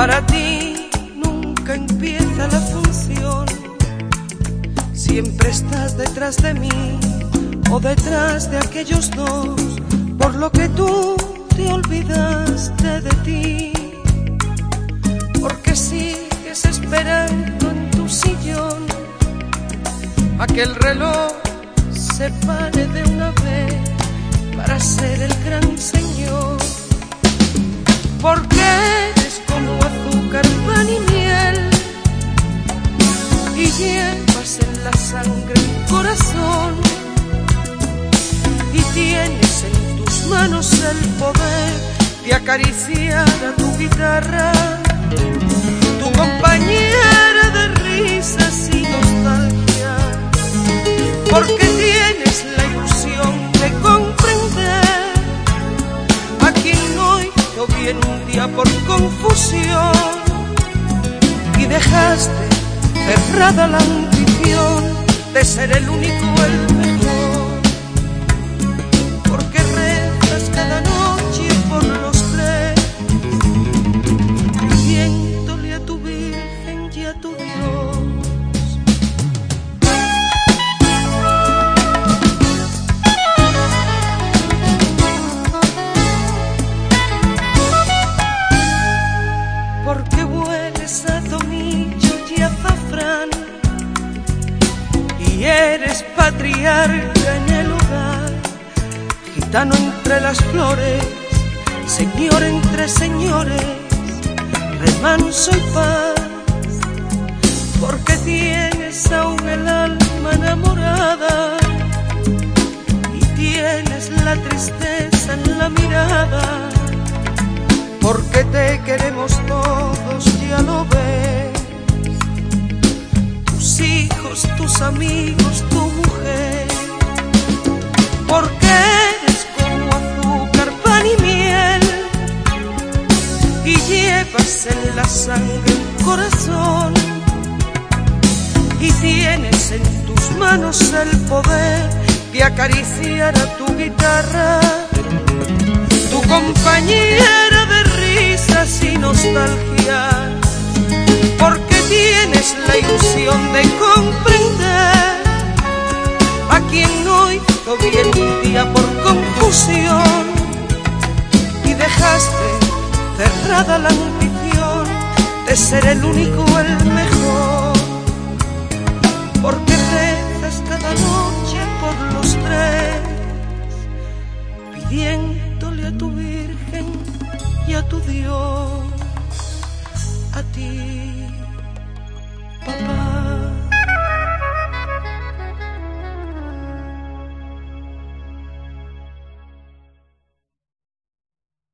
Para ti nunca empieza la función. Siempre estás detrás de mí o detrás de aquellos dos, por lo que tú te olvidaste de ti. Porque sigues esperando en tu sillón a que el reloj se pare de una vez para ser el gran Señor. Porque eres y tienes en tus manos el poder de acariciar a tu guitarra, tu compañera de risas y nostalgia, porque tienes la ilusión de comprender a quien no hizo bien un día por confusión y dejaste cerrada la ambición de ser el único, el patriarca en el hogar, gitano entre las flores, señor entre señores, remanso y paz, porque tienes aún el alma enamorada y tienes la tristeza en la mirada porque te queremos todos, ya lo ves. Tus hijos, tus amigos, y llevas en la sangre un corazón, y tienes en tus manos el poder de acariciar a tu guitarra, tu compañera de risas y nostalgia, porque tienes la ilusión de comprender a quien no hizo bien un día por confusión cerrada la ambición de ser el único, el mejor, porque rezas cada noche por los tres, pidiéndole a tu Virgen y a tu Dios, a ti.